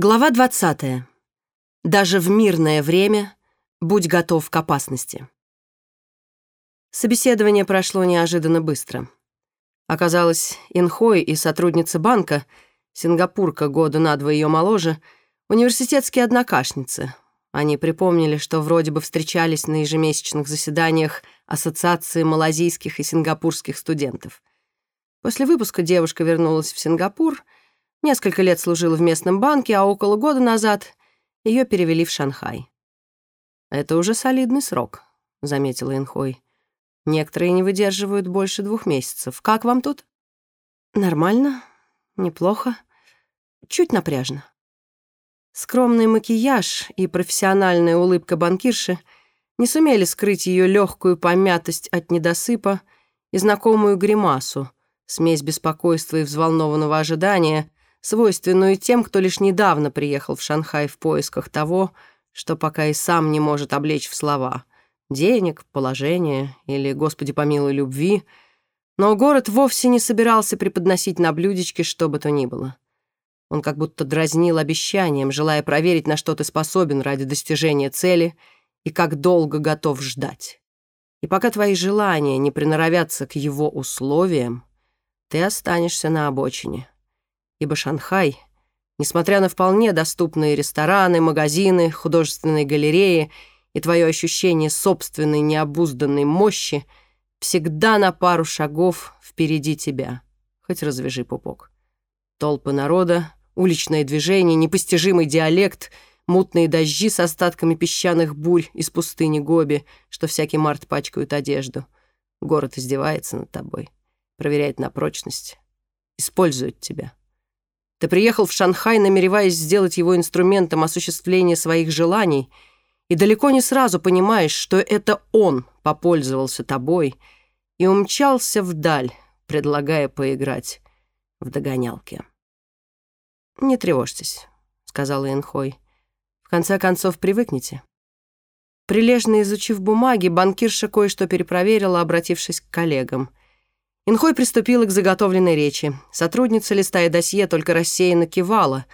Глава 20. Даже в мирное время будь готов к опасности. Собеседование прошло неожиданно быстро. Оказалось, Инхой и сотрудница банка, сингапурка года на два ее моложе, университетские однокашницы. Они припомнили, что вроде бы встречались на ежемесячных заседаниях Ассоциации малазийских и сингапурских студентов. После выпуска девушка вернулась в Сингапур — Несколько лет служила в местном банке, а около года назад ее перевели в Шанхай. «Это уже солидный срок», — заметила Инхой. «Некоторые не выдерживают больше двух месяцев. Как вам тут?» «Нормально, неплохо, чуть напряжно». Скромный макияж и профессиональная улыбка банкирши не сумели скрыть ее легкую помятость от недосыпа и знакомую гримасу, смесь беспокойства и взволнованного ожидания, свойственную тем, кто лишь недавно приехал в Шанхай в поисках того, что пока и сам не может облечь в слова. Денег, положение или, Господи помилуй, любви. Но город вовсе не собирался преподносить на блюдечке что бы то ни было. Он как будто дразнил обещанием, желая проверить, на что ты способен ради достижения цели и как долго готов ждать. И пока твои желания не приноровятся к его условиям, ты останешься на обочине ибо Шанхай, несмотря на вполне доступные рестораны, магазины, художественные галереи и твое ощущение собственной необузданной мощи, всегда на пару шагов впереди тебя. Хоть развяжи пупок. Толпы народа, уличное движение, непостижимый диалект, мутные дожди с остатками песчаных бурь из пустыни Гоби, что всякий март пачкают одежду. Город издевается над тобой, проверяет на прочность, использует тебя. Ты приехал в Шанхай, намереваясь сделать его инструментом осуществления своих желаний, и далеко не сразу понимаешь, что это он попользовался тобой и умчался вдаль, предлагая поиграть в догонялки. «Не тревожьтесь», — сказала Энхой. «В конце концов, привыкните». Прилежно изучив бумаги, банкирша кое-что перепроверила, обратившись к коллегам. Инхой приступила к заготовленной речи. Сотрудница, листая досье, только рассеянно кивала,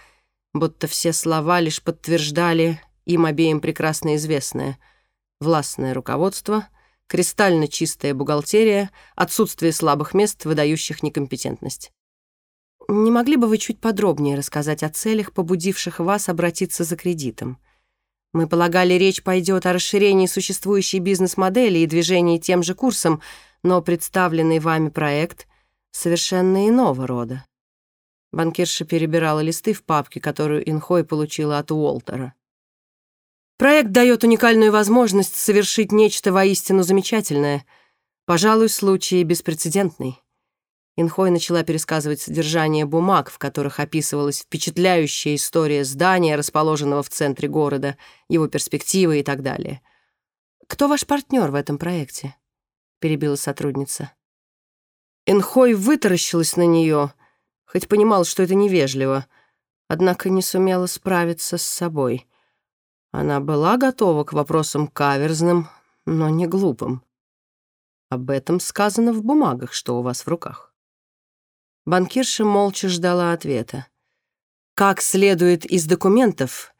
будто все слова лишь подтверждали им обеим прекрасно известное. Властное руководство, кристально чистая бухгалтерия, отсутствие слабых мест, выдающих некомпетентность. Не могли бы вы чуть подробнее рассказать о целях, побудивших вас обратиться за кредитом? Мы полагали, речь пойдет о расширении существующей бизнес-модели и движении тем же курсом, но представленный вами проект совершенно иного рода. Банкирша перебирала листы в папке, которую Инхой получила от Уолтера. Проект дает уникальную возможность совершить нечто воистину замечательное, пожалуй, случай беспрецедентный. Инхой начала пересказывать содержание бумаг, в которых описывалась впечатляющая история здания, расположенного в центре города, его перспективы и так далее. Кто ваш партнер в этом проекте? Перебила сотрудница. Энхой вытаращилась на нее, хоть понимал, что это невежливо, однако не сумела справиться с собой. Она была готова к вопросам каверзным, но не глупым. Об этом сказано в бумагах, что у вас в руках. Банкирша молча ждала ответа. Как следует из документов,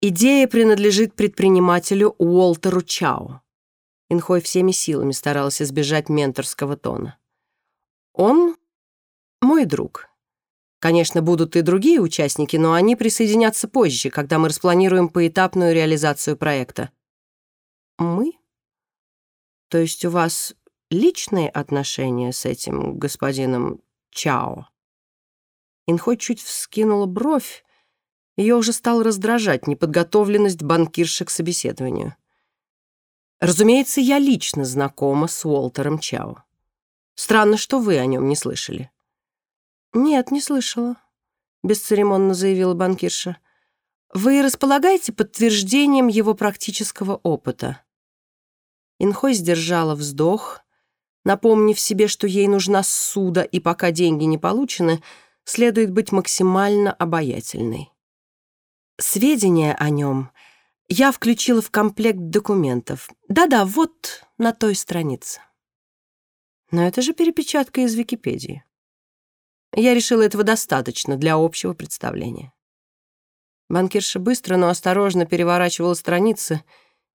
идея принадлежит предпринимателю Уолтеру Чао. Инхой всеми силами старался избежать менторского тона. «Он мой друг. Конечно, будут и другие участники, но они присоединятся позже, когда мы распланируем поэтапную реализацию проекта». «Мы? То есть у вас личные отношения с этим господином Чао?» Инхой чуть вскинула бровь, ее уже стал раздражать неподготовленность банкирши к собеседованию. Разумеется, я лично знакома с Уолтером Чао. Странно, что вы о нем не слышали. Нет, не слышала, бесцеремонно заявила банкирша. Вы располагаете подтверждением его практического опыта? Инхой сдержала вздох, напомнив себе, что ей нужна суда, и пока деньги не получены, следует быть максимально обаятельной. Сведения о нем я включила в комплект документов. Да-да, вот на той странице. Но это же перепечатка из Википедии. Я решила этого достаточно для общего представления. Банкирша быстро, но осторожно переворачивала страницы,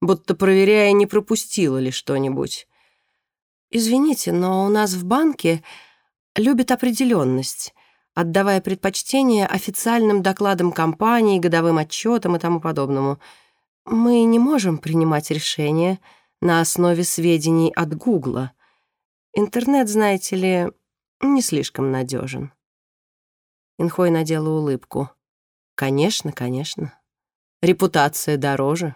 будто проверяя, не пропустила ли что-нибудь. «Извините, но у нас в банке любят определенность, отдавая предпочтение официальным докладам компании, годовым отчетам и тому подобному. Мы не можем принимать решения на основе сведений от Гугла. Интернет, знаете ли, не слишком надежен. Инхой надела улыбку. «Конечно, конечно. Репутация дороже.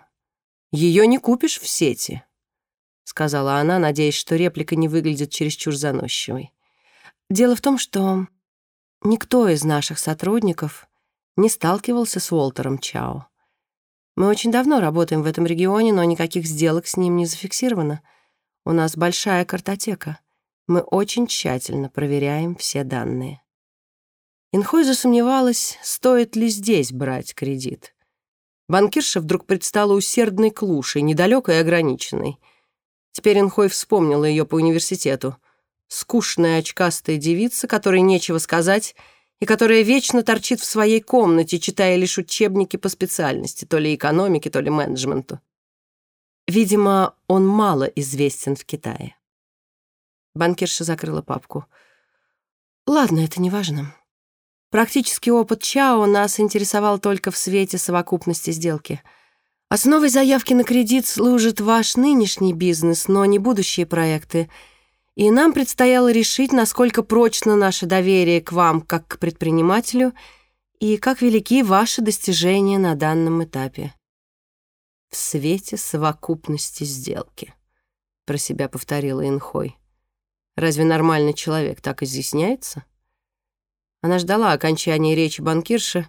Ее не купишь в сети», — сказала она, надеясь, что реплика не выглядит чересчур заносчивой. «Дело в том, что никто из наших сотрудников не сталкивался с Уолтером Чао. Мы очень давно работаем в этом регионе, но никаких сделок с ним не зафиксировано. У нас большая картотека. Мы очень тщательно проверяем все данные». Инхой засомневалась, стоит ли здесь брать кредит. Банкирша вдруг предстала усердной клушей, недалекой и ограниченной. Теперь Инхой вспомнила ее по университету. Скучная очкастая девица, которой нечего сказать, и которая вечно торчит в своей комнате, читая лишь учебники по специальности, то ли экономике, то ли менеджменту. Видимо, он мало известен в Китае. Банкирша закрыла папку. «Ладно, это не важно. Практический опыт Чао нас интересовал только в свете совокупности сделки. Основой заявки на кредит служит ваш нынешний бизнес, но не будущие проекты. И нам предстояло решить, насколько прочно наше доверие к вам как к предпринимателю и как велики ваши достижения на данном этапе. В свете совокупности сделки, про себя повторила Инхой. Разве нормальный человек так изъясняется? Она ждала окончания речи банкирши,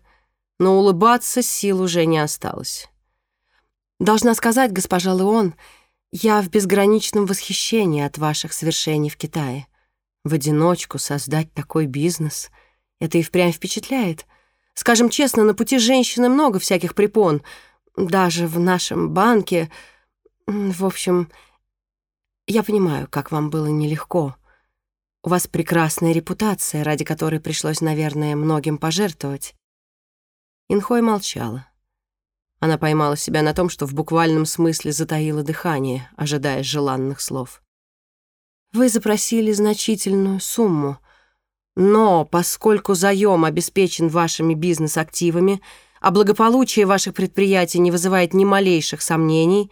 но улыбаться сил уже не осталось. «Должна сказать, госпожа Леон, я в безграничном восхищении от ваших свершений в Китае. В одиночку создать такой бизнес — это и впрямь впечатляет. Скажем честно, на пути женщины много всяких препон, даже в нашем банке. В общем, я понимаю, как вам было нелегко». У вас прекрасная репутация, ради которой пришлось, наверное, многим пожертвовать». Инхой молчала. Она поймала себя на том, что в буквальном смысле затаила дыхание, ожидая желанных слов. «Вы запросили значительную сумму, но поскольку заем обеспечен вашими бизнес-активами, а благополучие ваших предприятий не вызывает ни малейших сомнений,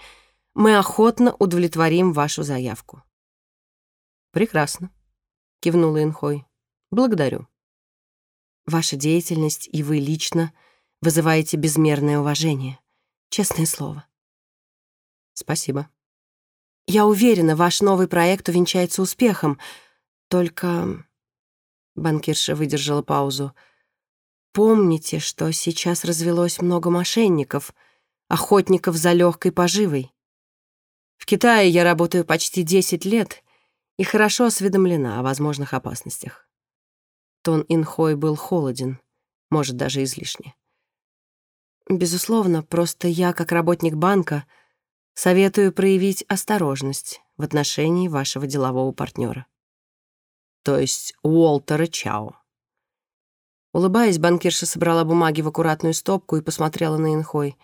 мы охотно удовлетворим вашу заявку». «Прекрасно. — кивнула Инхой. «Благодарю. Ваша деятельность и вы лично вызываете безмерное уважение. Честное слово». «Спасибо». «Я уверена, ваш новый проект увенчается успехом. Только...» Банкирша выдержала паузу. «Помните, что сейчас развелось много мошенников, охотников за легкой поживой. В Китае я работаю почти 10 лет, и хорошо осведомлена о возможных опасностях. Тон Инхой был холоден, может, даже излишне. Безусловно, просто я, как работник банка, советую проявить осторожность в отношении вашего делового партнера. То есть Уолтера Чао. Улыбаясь, банкирша собрала бумаги в аккуратную стопку и посмотрела на Инхой.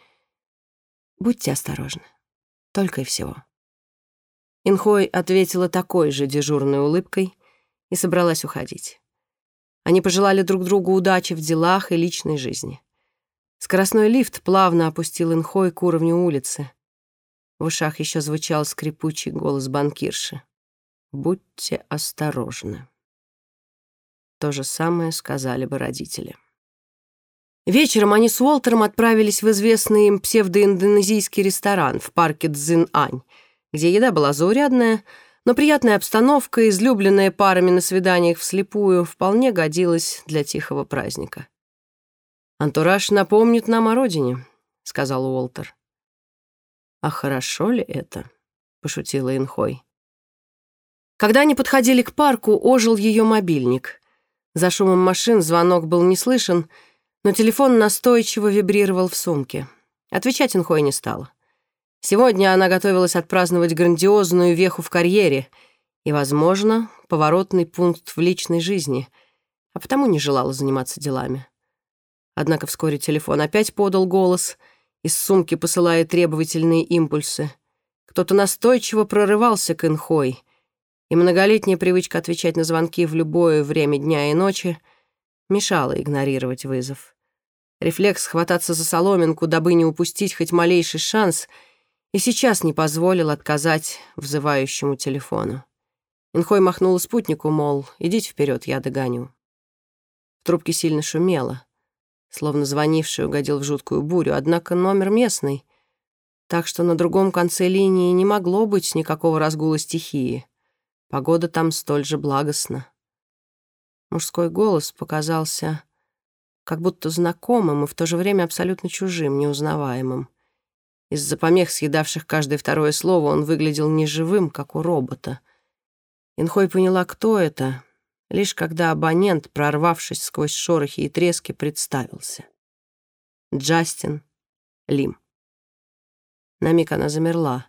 «Будьте осторожны. Только и всего». Инхой ответила такой же дежурной улыбкой и собралась уходить. Они пожелали друг другу удачи в делах и личной жизни. Скоростной лифт плавно опустил Инхой к уровню улицы. В ушах еще звучал скрипучий голос банкирши. «Будьте осторожны». То же самое сказали бы родители. Вечером они с Уолтером отправились в известный им псевдоиндонезийский ресторан в парке Цзин-Ань — где еда была заурядная, но приятная обстановка, излюбленная парами на свиданиях вслепую, вполне годилась для тихого праздника. «Антураж напомнит нам о родине», — сказал Уолтер. «А хорошо ли это?» — пошутила Инхой. Когда они подходили к парку, ожил ее мобильник. За шумом машин звонок был не слышен, но телефон настойчиво вибрировал в сумке. Отвечать Инхой не стала. Сегодня она готовилась отпраздновать грандиозную веху в карьере и, возможно, поворотный пункт в личной жизни, а потому не желала заниматься делами. Однако вскоре телефон опять подал голос, из сумки посылая требовательные импульсы. Кто-то настойчиво прорывался к Инхой, и многолетняя привычка отвечать на звонки в любое время дня и ночи мешала игнорировать вызов. Рефлекс хвататься за соломинку, дабы не упустить хоть малейший шанс, и сейчас не позволил отказать взывающему телефону. Инхой махнула спутнику, мол, идите вперед, я догоню. В трубке сильно шумело словно звонивший угодил в жуткую бурю, однако номер местный, так что на другом конце линии не могло быть никакого разгула стихии. Погода там столь же благостна. Мужской голос показался как будто знакомым и в то же время абсолютно чужим, неузнаваемым. Из-за помех, съедавших каждое второе слово, он выглядел неживым, как у робота. Инхой поняла, кто это, лишь когда абонент, прорвавшись сквозь шорохи и трески, представился. Джастин Лим. На миг она замерла,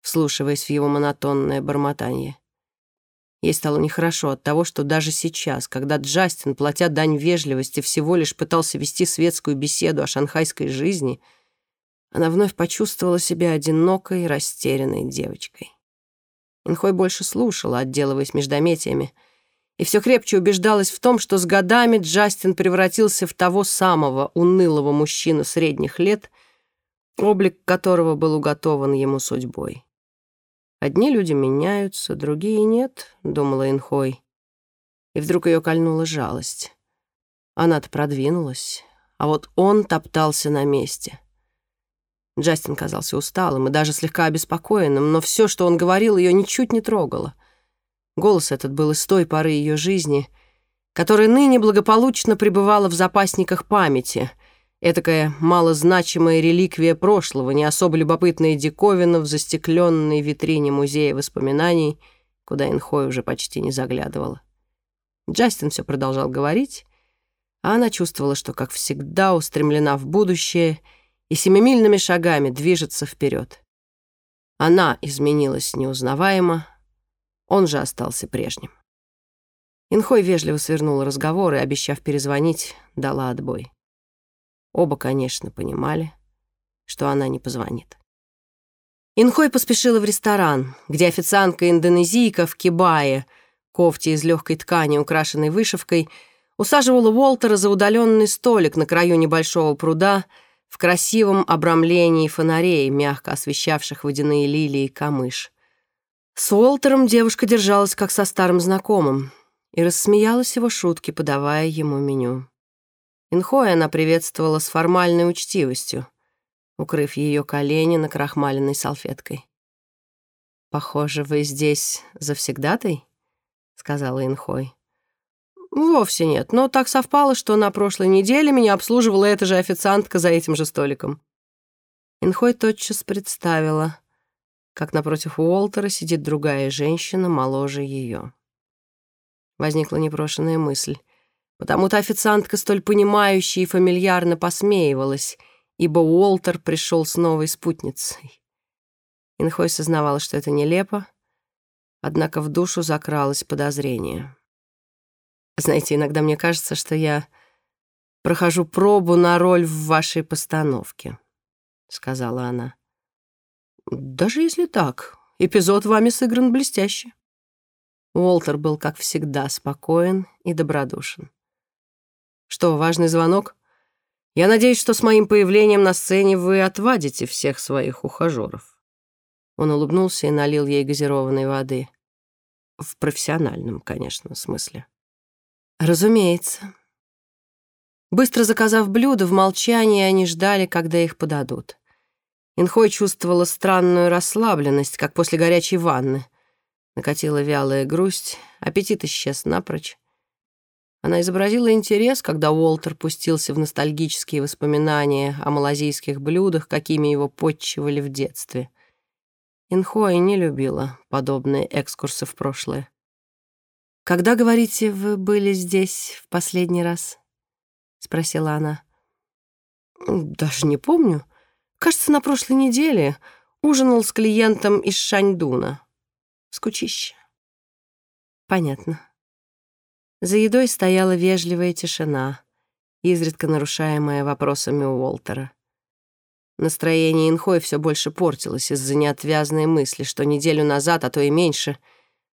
вслушиваясь в его монотонное бормотание. Ей стало нехорошо от того, что даже сейчас, когда Джастин, платя дань вежливости, всего лишь пытался вести светскую беседу о шанхайской жизни, она вновь почувствовала себя одинокой, растерянной девочкой. Инхой больше слушала, отделываясь междометиями, и все крепче убеждалась в том, что с годами Джастин превратился в того самого унылого мужчину средних лет, облик которого был уготован ему судьбой. «Одни люди меняются, другие нет», — думала Инхой. И вдруг ее кольнула жалость. Она-то продвинулась, а вот он топтался на месте. Джастин казался усталым и даже слегка обеспокоенным, но все, что он говорил, ее ничуть не трогало — Голос этот был из той поры ее жизни, которая ныне благополучно пребывала в запасниках памяти, этакая малозначимая реликвия прошлого, не особо любопытная диковина в застекленной витрине музея воспоминаний, куда Инхой уже почти не заглядывала. Джастин все продолжал говорить, а она чувствовала, что, как всегда, устремлена в будущее и семимильными шагами движется вперед. Она изменилась неузнаваемо, он же остался прежним. Инхой вежливо свернула разговор и, обещав перезвонить, дала отбой. Оба, конечно, понимали, что она не позвонит. Инхой поспешила в ресторан, где официантка-индонезийка в кибае, кофте из легкой ткани, украшенной вышивкой, усаживала Уолтера за удаленный столик на краю небольшого пруда в красивом обрамлении фонарей, мягко освещавших водяные лилии и камыш. С Уолтером девушка держалась как со старым знакомым и рассмеялась его шутки, подавая ему меню. Инхой она приветствовала с формальной учтивостью, укрыв ее колени на крахмаленной салфеткой. «Похоже, вы здесь завсегдатой?» — сказала Инхой. «Вовсе нет, но так совпало, что на прошлой неделе меня обслуживала эта же официантка за этим же столиком». Инхой тотчас представила — как напротив Уолтера сидит другая женщина, моложе ее. Возникла непрошенная мысль. Потому-то официантка столь понимающая и фамильярно посмеивалась, ибо Уолтер пришел с новой спутницей. Инхой сознавала, что это нелепо, однако в душу закралось подозрение. «Знаете, иногда мне кажется, что я прохожу пробу на роль в вашей постановке», — сказала она. Даже если так, эпизод вами сыгран блестяще. Уолтер был, как всегда, спокоен и добродушен. Что, важный звонок? Я надеюсь, что с моим появлением на сцене вы отвадите всех своих ухажеров. Он улыбнулся и налил ей газированной воды. В профессиональном, конечно, смысле. Разумеется. Быстро заказав блюдо, в молчании они ждали, когда их подадут. Инхой чувствовала странную расслабленность, как после горячей ванны. Накатила вялая грусть, аппетит исчез напрочь. Она изобразила интерес, когда Уолтер пустился в ностальгические воспоминания о малазийских блюдах, какими его подчивали в детстве. Инхой не любила подобные экскурсы в прошлое. «Когда, говорите, вы были здесь в последний раз?» — спросила она. «Даже не помню. Кажется, на прошлой неделе ужинал с клиентом из Шаньдуна. Скучище. Понятно. За едой стояла вежливая тишина. изредка нарушаемая вопросами Уолтера. Настроение Инхой все больше портилось из-за неотвязной мысли, что неделю назад, а то и меньше,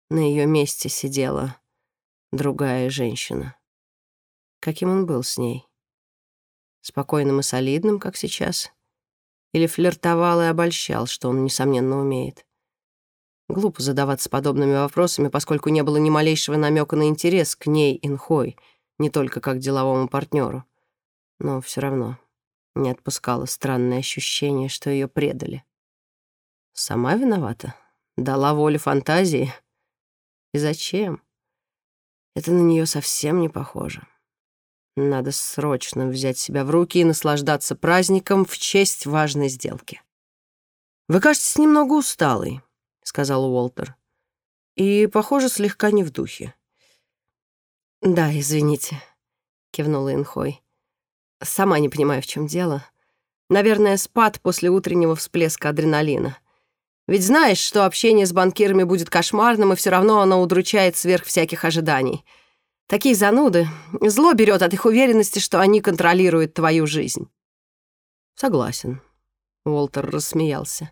на ее месте сидела другая женщина. Каким он был с ней? Спокойным и солидным, как сейчас? Или флиртовал и обольщал, что он, несомненно, умеет? Глупо задаваться подобными вопросами, поскольку не было ни малейшего намека на интерес к ней, Инхой, не только как деловому партнеру. Но все равно не отпускало странное ощущение, что ее предали. Сама виновата? Дала волю фантазии? И зачем? Это на нее совсем не похоже. Надо срочно взять себя в руки и наслаждаться праздником в честь важной сделки. «Вы кажетесь немного усталой», — сказал Уолтер. «И, похоже, слегка не в духе». «Да, извините», — кивнула Инхой. Сама не понимаю, в чем дело. Наверное, спад после утреннего всплеска адреналина. Ведь знаешь, что общение с банкирами будет кошмарным, и все равно оно удручает сверх всяких ожиданий. Такие зануды. Зло берет от их уверенности, что они контролируют твою жизнь. Согласен. Уолтер рассмеялся.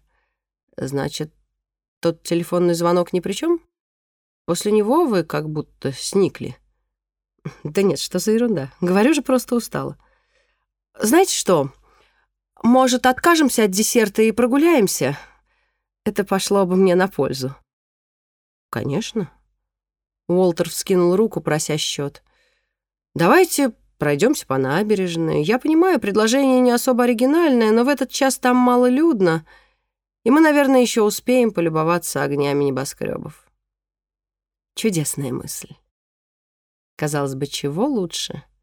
Значит, тот телефонный звонок ни при чем? После него вы как будто сникли. Да нет, что за ерунда. Говорю же, просто устала. Знаете что? Может, откажемся от десерта и прогуляемся? Это пошло бы мне на пользу. Конечно. Уолтер вскинул руку, прося счет. Давайте пройдемся по набережной. Я понимаю, предложение не особо оригинальное, но в этот час там малолюдно, и мы, наверное, еще успеем полюбоваться огнями небоскребов. Чудесная мысль. Казалось бы, чего лучше —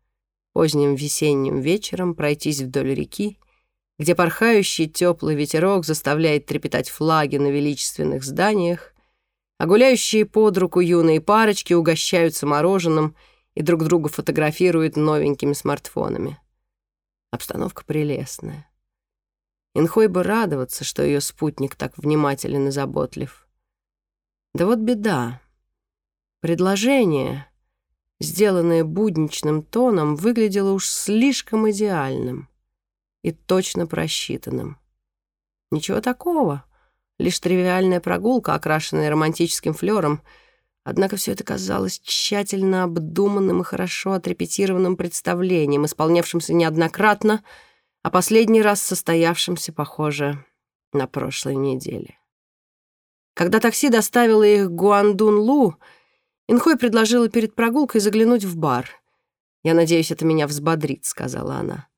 поздним весенним вечером пройтись вдоль реки, где порхающий теплый ветерок заставляет трепетать флаги на величественных зданиях, а гуляющие под руку юные парочки угощаются мороженым и друг друга фотографируют новенькими смартфонами. Обстановка прелестная. Инхой бы радоваться, что ее спутник так внимателен и заботлив. Да вот беда. Предложение — сделанное будничным тоном, выглядело уж слишком идеальным и точно просчитанным. Ничего такого, лишь тривиальная прогулка, окрашенная романтическим флером, однако все это казалось тщательно обдуманным и хорошо отрепетированным представлением, исполнявшимся неоднократно, а последний раз состоявшимся, похоже, на прошлой неделе. Когда такси доставило их к Гуандун-Лу, Инхой предложила перед прогулкой заглянуть в бар. «Я надеюсь, это меня взбодрит», — сказала она.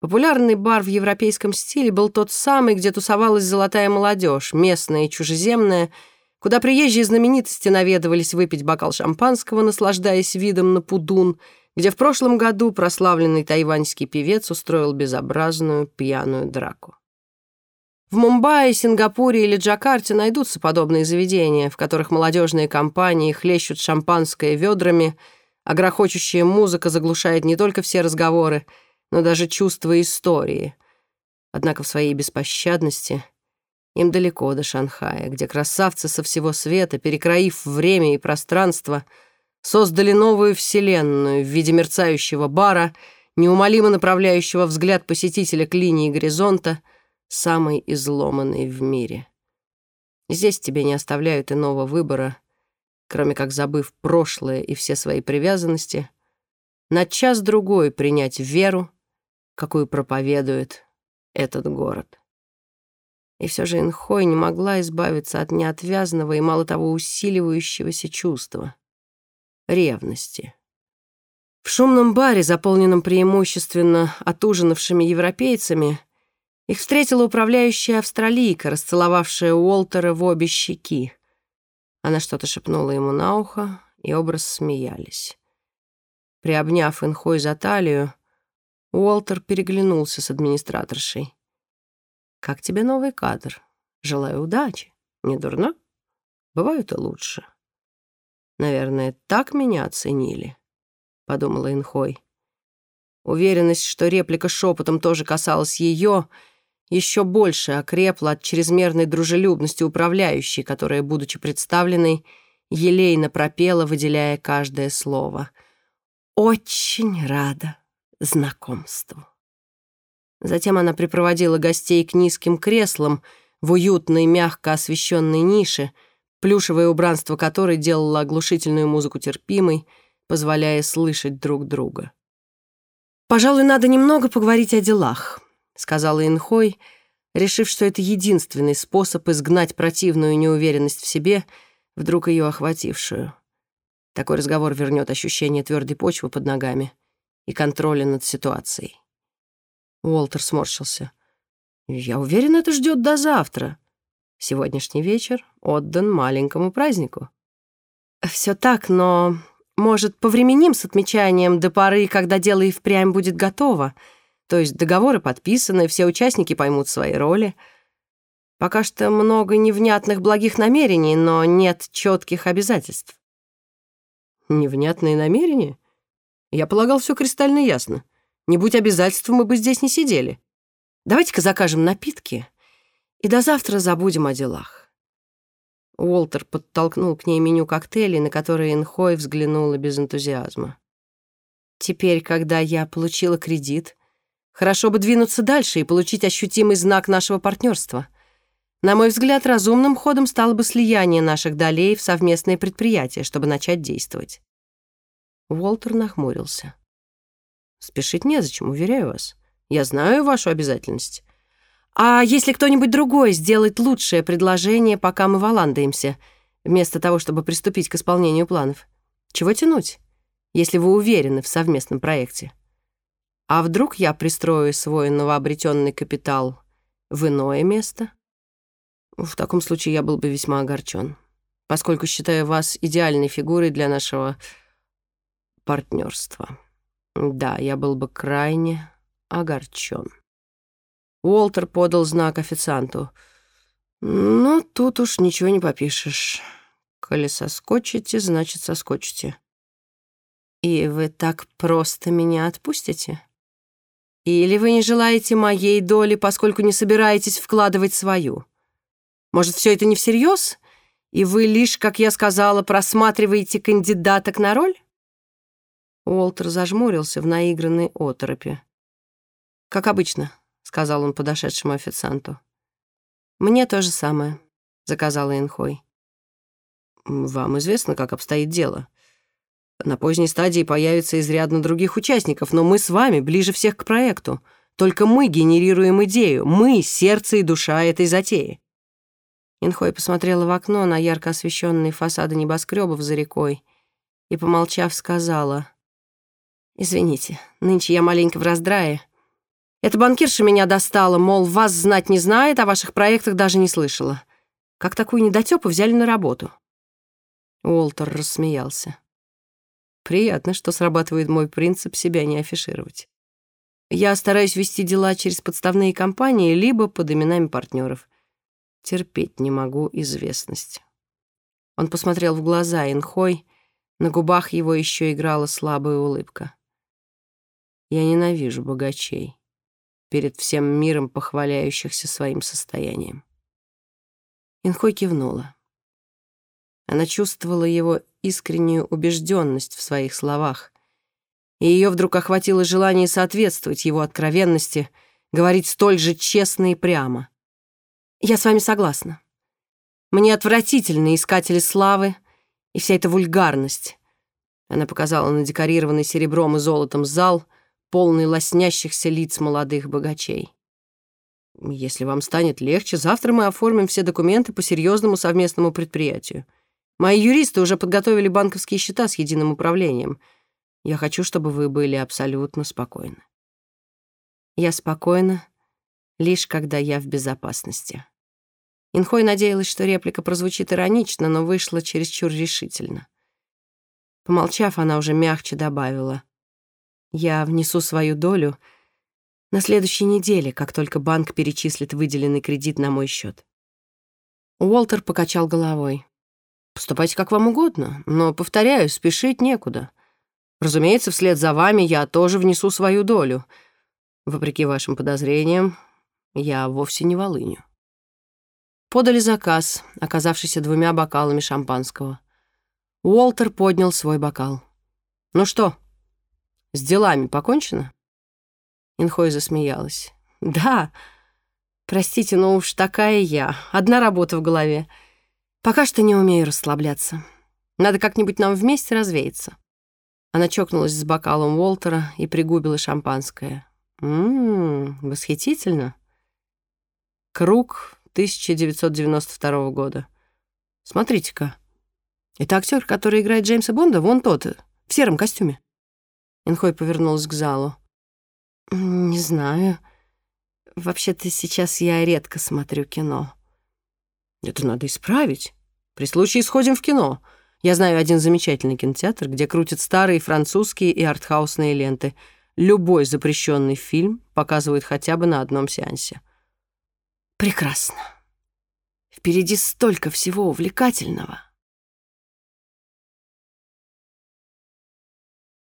Популярный бар в европейском стиле был тот самый, где тусовалась золотая молодежь, местная и чужеземная, куда приезжие знаменитости наведывались выпить бокал шампанского, наслаждаясь видом на Пудун, где в прошлом году прославленный тайваньский певец устроил безобразную пьяную драку. В Мумбаи, Сингапуре или Джакарте найдутся подобные заведения, в которых молодежные компании хлещут шампанское ведрами, а грохочущая музыка заглушает не только все разговоры, но даже чувства истории. Однако в своей беспощадности им далеко до Шанхая, где красавцы со всего света, перекроив время и пространство, создали новую вселенную в виде мерцающего бара, неумолимо направляющего взгляд посетителя к линии горизонта — самый изломанный в мире. Здесь тебе не оставляют иного выбора, кроме как, забыв прошлое и все свои привязанности, на час-другой принять веру, какую проповедует этот город. И все же Инхой не могла избавиться от неотвязного и, мало того, усиливающегося чувства — ревности. В шумном баре, заполненном преимущественно отужинавшими европейцами, их встретила управляющая австралийка, расцеловавшая Уолтера в обе щеки. Она что-то шепнула ему на ухо, и оба смеялись. Приобняв Инхой за талию, Уолтер переглянулся с администраторшей. «Как тебе новый кадр? Желаю удачи. Не дурно? Бывают и лучше». «Наверное, так меня оценили», — подумала Инхой. Уверенность, что реплика шепотом тоже касалась ее, — еще больше окрепла от чрезмерной дружелюбности управляющей, которая, будучи представленной, елейно пропела, выделяя каждое слово. «Очень рада. Знакомству. Затем она припроводила гостей к низким креслам в уютной, мягко освещенной нише, плюшевое убранство которой делало оглушительную музыку терпимой, позволяя слышать друг друга. «Пожалуй, надо немного поговорить о делах», — сказала Инхой, решив, что это единственный способ изгнать противную неуверенность в себе, вдруг ее охватившую. Такой разговор вернет ощущение твердой почвы под ногами и контроля над ситуацией. Уолтер сморщился. «Я уверен, это ждет до завтра. Сегодняшний вечер отдан маленькому празднику». «Все так, но, может, повременим с отмечанием до поры, когда дело и впрямь будет готово? То есть договоры подписаны, все участники поймут свои роли. Пока что много невнятных благих намерений, но нет четких обязательств». «Невнятные намерения? Я полагал, все кристально ясно». Не будь обязательств, мы бы здесь не сидели. Давайте-ка закажем напитки и до завтра забудем о делах». Уолтер подтолкнул к ней меню коктейлей, на которые Инхой взглянула без энтузиазма. «Теперь, когда я получила кредит, хорошо бы двинуться дальше и получить ощутимый знак нашего партнерства. На мой взгляд, разумным ходом стало бы слияние наших долей в совместное предприятие, чтобы начать действовать». Уолтер нахмурился. Спешить незачем, уверяю вас. Я знаю вашу обязательность. А если кто-нибудь другой сделает лучшее предложение, пока мы валандаемся, вместо того, чтобы приступить к исполнению планов? Чего тянуть, если вы уверены в совместном проекте? А вдруг я пристрою свой новообретенный капитал в иное место? В таком случае я был бы весьма огорчен, поскольку считаю вас идеальной фигурой для нашего партнерства. Да, я был бы крайне огорчен. Уолтер подал знак официанту. «Ну, тут уж ничего не попишешь. Коли соскочите, значит, соскочите». «И вы так просто меня отпустите? Или вы не желаете моей доли, поскольку не собираетесь вкладывать свою? Может, все это не всерьез, и вы лишь, как я сказала, просматриваете кандидаток на роль?» Уолтер зажмурился в наигранной оторопи. «Как обычно», — сказал он подошедшему официанту. «Мне то же самое», — заказала Энхой. «Вам известно, как обстоит дело. На поздней стадии появится изрядно других участников, но мы с вами ближе всех к проекту. Только мы генерируем идею, мы — сердце и душа этой затеи». Инхой посмотрела в окно на ярко освещенные фасады небоскребов за рекой и, помолчав, сказала — Извините, нынче я маленько в раздрае. Эта банкирша меня достала, мол, вас знать не знает, о ваших проектах даже не слышала. Как такую недотёпу взяли на работу?» Уолтер рассмеялся. «Приятно, что срабатывает мой принцип себя не афишировать. Я стараюсь вести дела через подставные компании либо под именами партнеров. Терпеть не могу известность». Он посмотрел в глаза Инхой, на губах его еще играла слабая улыбка. Я ненавижу богачей, перед всем миром похваляющихся своим состоянием. Инхой кивнула. Она чувствовала его искреннюю убежденность в своих словах, и ее вдруг охватило желание соответствовать его откровенности, говорить столь же честно и прямо. «Я с вами согласна. Мне отвратительны искатели славы и вся эта вульгарность». Она показала на декорированный серебром и золотом зал — полный лоснящихся лиц молодых богачей. Если вам станет легче, завтра мы оформим все документы по серьезному совместному предприятию. Мои юристы уже подготовили банковские счета с единым управлением. Я хочу, чтобы вы были абсолютно спокойны. Я спокойна, лишь когда я в безопасности. Инхой надеялась, что реплика прозвучит иронично, но вышла чересчур решительно. Помолчав, она уже мягче добавила. Я внесу свою долю на следующей неделе, как только банк перечислит выделенный кредит на мой счет. Уолтер покачал головой. «Поступайте как вам угодно, но, повторяю, спешить некуда. Разумеется, вслед за вами я тоже внесу свою долю. Вопреки вашим подозрениям, я вовсе не волыню». Подали заказ, оказавшийся двумя бокалами шампанского. Уолтер поднял свой бокал. «Ну что, с делами покончено?» Инхой засмеялась. «Да, простите, но уж такая я. Одна работа в голове. Пока что не умею расслабляться. Надо как-нибудь нам вместе развеяться». Она чокнулась с бокалом Уолтера и пригубила шампанское. «Ммм, восхитительно». Круг 1992 года. Смотрите-ка. Это актер, который играет Джеймса Бонда, вон тот, в сером костюме. Инхой повернулась к залу. «Не знаю. Вообще-то сейчас я редко смотрю кино». «Это надо исправить. При случае сходим в кино. Я знаю один замечательный кинотеатр, где крутят старые французские и артхаусные ленты. Любой запрещенный фильм показывают хотя бы на одном сеансе. Прекрасно. Впереди столько всего увлекательного.